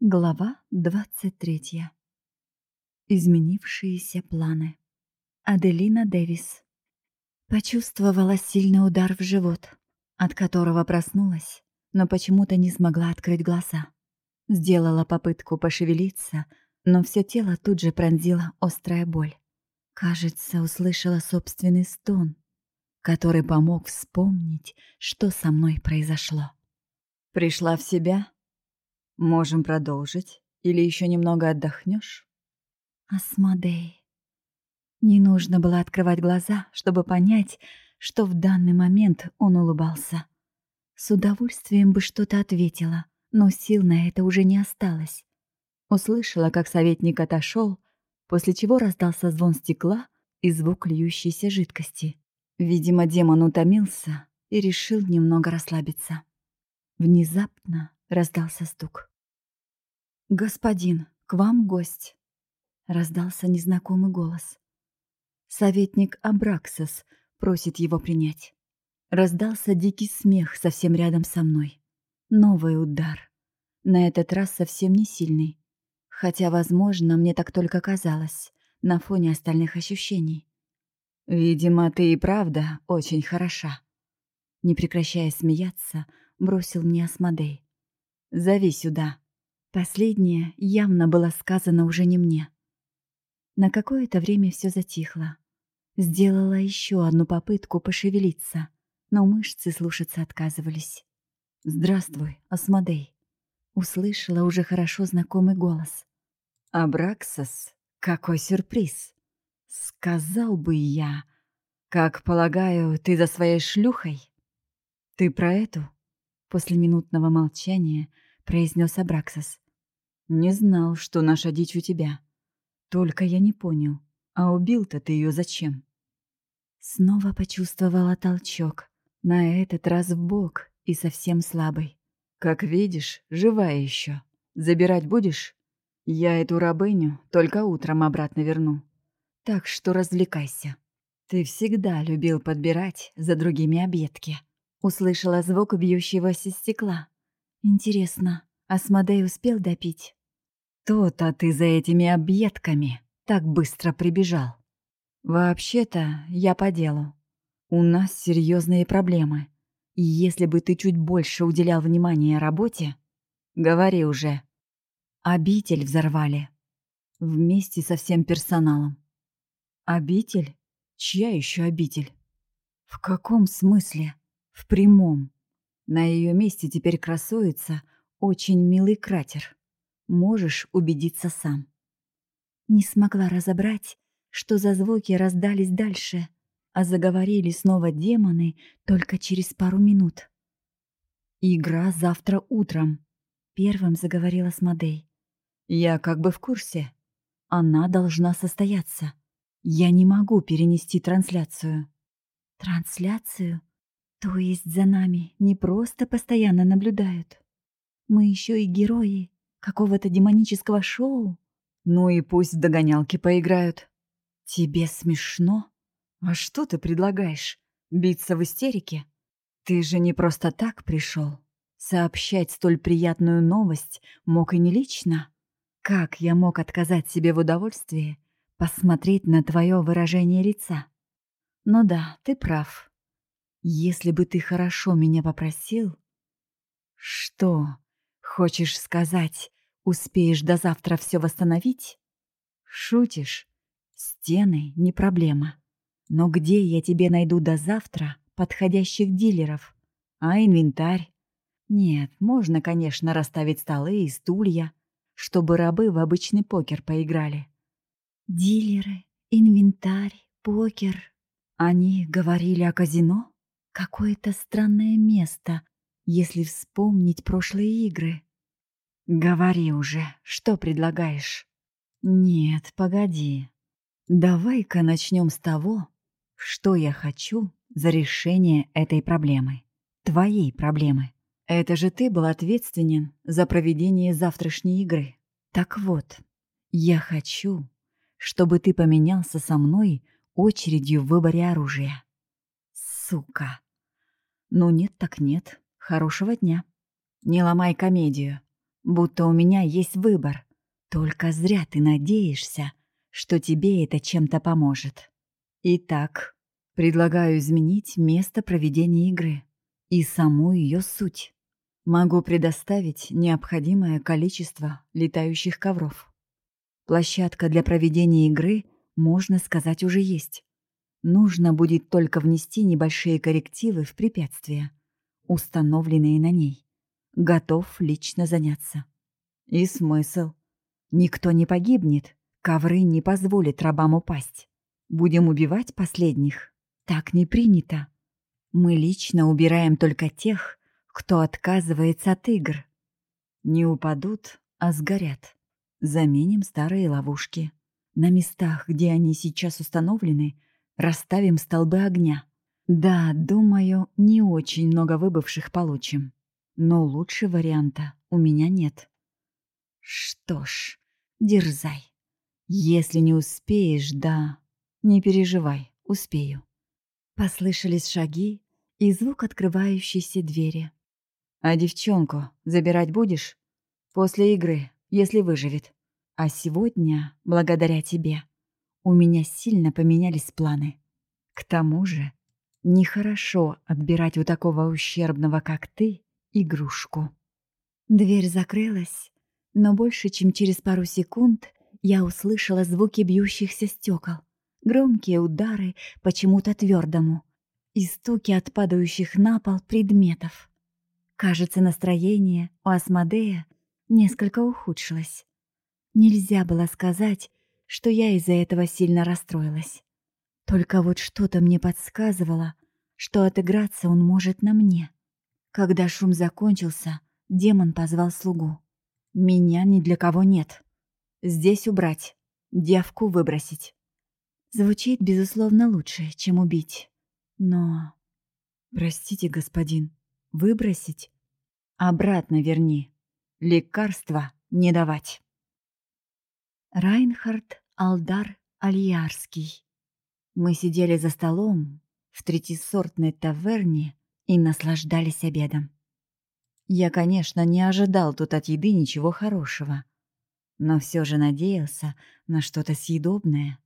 Глава 23. Изменившиеся планы. Аделина Дэвис. Почувствовала сильный удар в живот, от которого проснулась, но почему-то не смогла открыть глаза. Сделала попытку пошевелиться, но все тело тут же пронзила острая боль. Кажется, услышала собственный стон, который помог вспомнить, что со мной произошло. Пришла в себя Можем продолжить. Или еще немного отдохнешь? Асмодей. Не нужно было открывать глаза, чтобы понять, что в данный момент он улыбался. С удовольствием бы что-то ответила, но сил на это уже не осталось. Услышала, как советник отошел, после чего раздался звон стекла и звук льющейся жидкости. Видимо, демон утомился и решил немного расслабиться. Внезапно раздался стук. «Господин, к вам гость!» — раздался незнакомый голос. Советник Абраксос просит его принять. Раздался дикий смех совсем рядом со мной. Новый удар. На этот раз совсем не сильный. Хотя, возможно, мне так только казалось, на фоне остальных ощущений. «Видимо, ты и правда очень хороша». Не прекращая смеяться, бросил мне Асмодей. «Зови сюда». Последнее явно было сказано уже не мне. На какое-то время все затихло. Сделала еще одну попытку пошевелиться, но мышцы слушаться отказывались. «Здравствуй, Асмодей!» Услышала уже хорошо знакомый голос. «Абраксос, какой сюрприз!» «Сказал бы я, как полагаю, ты за своей шлюхой?» «Ты про эту?» После минутного молчания произнес Абраксос. «Не знал, что наша дичь у тебя. Только я не понял, а убил-то ты ее зачем?» Снова почувствовала толчок, на этот раз в бок и совсем слабый. «Как видишь, живая еще. Забирать будешь? Я эту рабыню только утром обратно верну. Так что развлекайся. Ты всегда любил подбирать за другими объедки». Услышала звук бьющегося стекла. Интересно, Асмодей успел допить? То-то ты за этими объедками так быстро прибежал. Вообще-то я по делу. У нас серьезные проблемы. И если бы ты чуть больше уделял внимания работе, говори уже. Обитель взорвали. Вместе со всем персоналом. Обитель? Чья еще обитель? В каком смысле? В прямом. На ее месте теперь красуется очень милый кратер. Можешь убедиться сам. Не смогла разобрать, что за звуки раздались дальше, а заговорили снова демоны только через пару минут. «Игра завтра утром», — первым заговорила Смодей. «Я как бы в курсе. Она должна состояться. Я не могу перенести трансляцию». «Трансляцию?» То есть за нами не просто постоянно наблюдают. Мы еще и герои какого-то демонического шоу. Ну и пусть в догонялки поиграют. Тебе смешно? А что ты предлагаешь? Биться в истерике? Ты же не просто так пришел. Сообщать столь приятную новость мог и не лично. Как я мог отказать себе в удовольствии посмотреть на твое выражение лица? Ну да, ты прав. Если бы ты хорошо меня попросил... Что? Хочешь сказать, успеешь до завтра все восстановить? Шутишь? Стены — не проблема. Но где я тебе найду до завтра подходящих дилеров? А инвентарь? Нет, можно, конечно, расставить столы и стулья, чтобы рабы в обычный покер поиграли. Дилеры, инвентарь, покер. Они говорили о казино? Какое-то странное место, если вспомнить прошлые игры. Говори уже, что предлагаешь? Нет, погоди. Давай-ка начнем с того, что я хочу за решение этой проблемы. Твоей проблемы. Это же ты был ответственен за проведение завтрашней игры. Так вот, я хочу, чтобы ты поменялся со мной очередью в выборе оружия. Сука. Ну нет так нет. Хорошего дня. Не ломай комедию. будто у меня есть выбор. Только зря ты надеешься, что тебе это чем-то поможет. Итак, предлагаю изменить место проведения игры и саму ее суть. Могу предоставить необходимое количество летающих ковров. Площадка для проведения игры, можно сказать, уже есть. Нужно будет только внести небольшие коррективы в препятствия, установленные на ней. Готов лично заняться. И смысл. Никто не погибнет, ковры не позволят рабам упасть. Будем убивать последних. Так не принято. Мы лично убираем только тех, кто отказывается от игр. Не упадут, а сгорят. Заменим старые ловушки. На местах, где они сейчас установлены, Расставим столбы огня. Да, думаю, не очень много выбывших получим. Но лучше варианта у меня нет. Что ж, дерзай. Если не успеешь, да, не переживай, успею. Послышались шаги и звук открывающейся двери. «А девчонку забирать будешь? После игры, если выживет. А сегодня, благодаря тебе, у меня сильно поменялись планы. К тому же, нехорошо отбирать у такого ущербного, как ты, игрушку. Дверь закрылась, но больше, чем через пару секунд, я услышала звуки бьющихся стекол, громкие удары почему-то твердому и стуки от падающих на пол предметов. Кажется, настроение у Асмодея несколько ухудшилось. Нельзя было сказать, что я из-за этого сильно расстроилась. Только вот что-то мне подсказывало, что отыграться он может на мне. Когда шум закончился, демон позвал слугу. «Меня ни для кого нет. Здесь убрать, девку выбросить». Звучит, безусловно, лучше, чем убить. Но... Простите, господин, выбросить? Обратно верни. Лекарства не давать. Райнхард Алдар Альярский. Мы сидели за столом в третисортной таверне и наслаждались обедом. Я, конечно, не ожидал тут от еды ничего хорошего, но все же надеялся на что-то съедобное.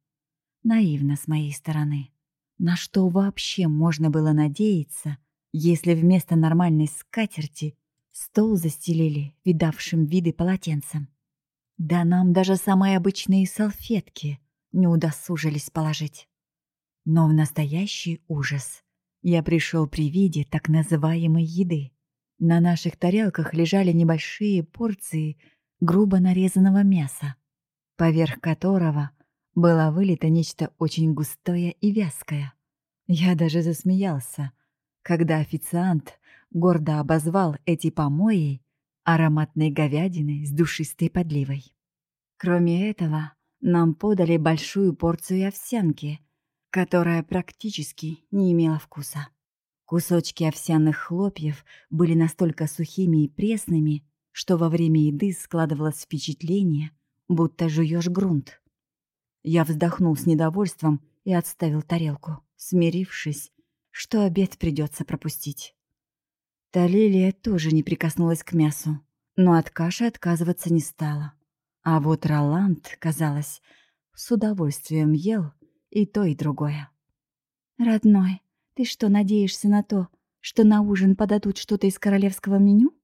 Наивно с моей стороны. На что вообще можно было надеяться, если вместо нормальной скатерти стол застелили видавшим виды полотенцем? Да нам даже самые обычные салфетки не удосужились положить. Но в настоящий ужас я пришел при виде так называемой еды. На наших тарелках лежали небольшие порции грубо нарезанного мяса, поверх которого было вылито нечто очень густое и вязкое. Я даже засмеялся, когда официант гордо обозвал эти помои ароматной говядины с душистой подливой. Кроме этого, нам подали большую порцию овсянки, которая практически не имела вкуса. Кусочки овсяных хлопьев были настолько сухими и пресными, что во время еды складывалось впечатление, будто жуешь грунт. Я вздохнул с недовольством и отставил тарелку, смирившись, что обед придется пропустить. Талилия тоже не прикоснулась к мясу, но от каши отказываться не стала. А вот Роланд, казалось, с удовольствием ел и то, и другое. «Родной, ты что, надеешься на то, что на ужин подадут что-то из королевского меню?»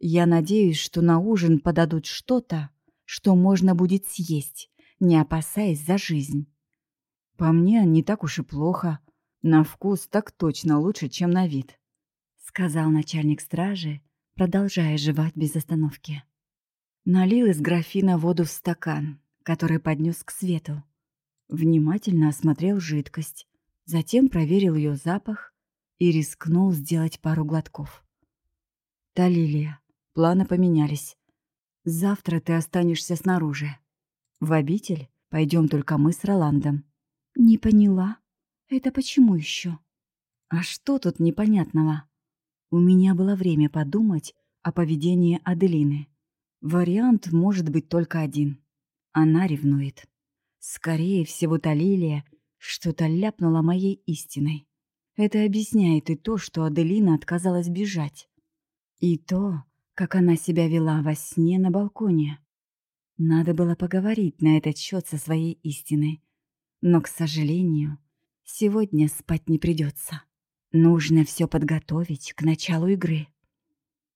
«Я надеюсь, что на ужин подадут что-то, что можно будет съесть, не опасаясь за жизнь. По мне, не так уж и плохо. На вкус так точно лучше, чем на вид сказал начальник стражи, продолжая жевать без остановки. Налил из графина воду в стакан, который поднес к свету. Внимательно осмотрел жидкость, затем проверил ее запах и рискнул сделать пару глотков. «Талилия, планы поменялись. Завтра ты останешься снаружи. В обитель пойдем только мы с Роландом». «Не поняла. Это почему еще?» «А что тут непонятного?» У меня было время подумать о поведении Аделины. Вариант может быть только один. Она ревнует. Скорее всего, Талилия что-то ляпнула моей истиной. Это объясняет и то, что Аделина отказалась бежать. И то, как она себя вела во сне на балконе. Надо было поговорить на этот счет со своей истиной. Но, к сожалению, сегодня спать не придется. Нужно все подготовить к началу игры.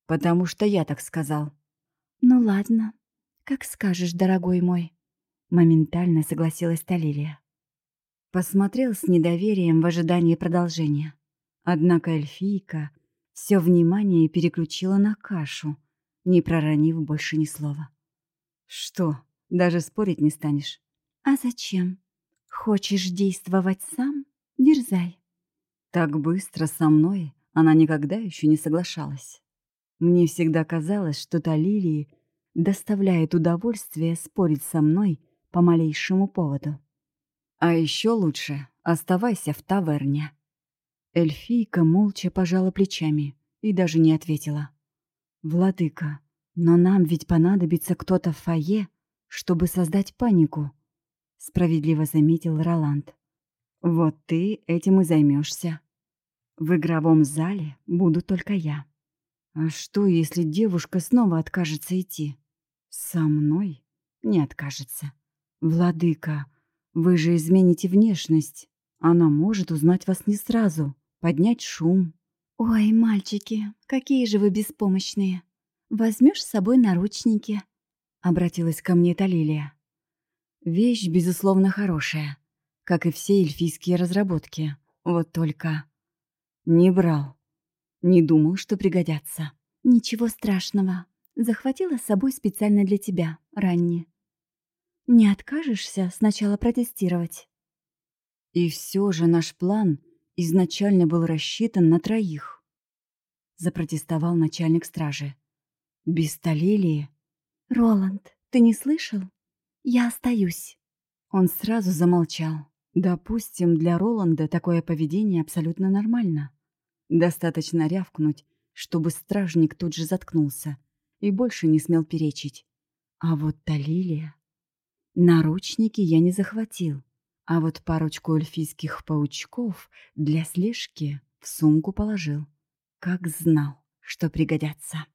Потому что я так сказал. Ну ладно, как скажешь, дорогой мой. Моментально согласилась Талилия. Посмотрел с недоверием в ожидании продолжения. Однако эльфийка все внимание переключила на кашу, не проронив больше ни слова. «Что, даже спорить не станешь?» «А зачем? Хочешь действовать сам? Дерзай». Так быстро со мной она никогда еще не соглашалась. Мне всегда казалось, что Талилии доставляет удовольствие спорить со мной по малейшему поводу. А еще лучше оставайся в таверне. Эльфийка молча пожала плечами и даже не ответила. «Владыка, но нам ведь понадобится кто-то в фойе, чтобы создать панику», — справедливо заметил Роланд. «Вот ты этим и займешься. В игровом зале буду только я. А что, если девушка снова откажется идти? Со мной не откажется. Владыка, вы же измените внешность. Она может узнать вас не сразу, поднять шум. Ой, мальчики, какие же вы беспомощные. Возьмешь с собой наручники? Обратилась ко мне Талилия. Вещь, безусловно, хорошая, как и все эльфийские разработки. Вот только... Не брал. Не думал, что пригодятся. Ничего страшного. Захватила с собой специально для тебя, Ранни. Не откажешься сначала протестировать? И все же наш план изначально был рассчитан на троих. Запротестовал начальник стражи. Без Талилии. Роланд, ты не слышал? Я остаюсь. Он сразу замолчал. Допустим, для Роланда такое поведение абсолютно нормально. Достаточно рявкнуть, чтобы стражник тут же заткнулся и больше не смел перечить. А вот Талилия... Наручники я не захватил, а вот парочку эльфийских паучков для слежки в сумку положил. Как знал, что пригодятся.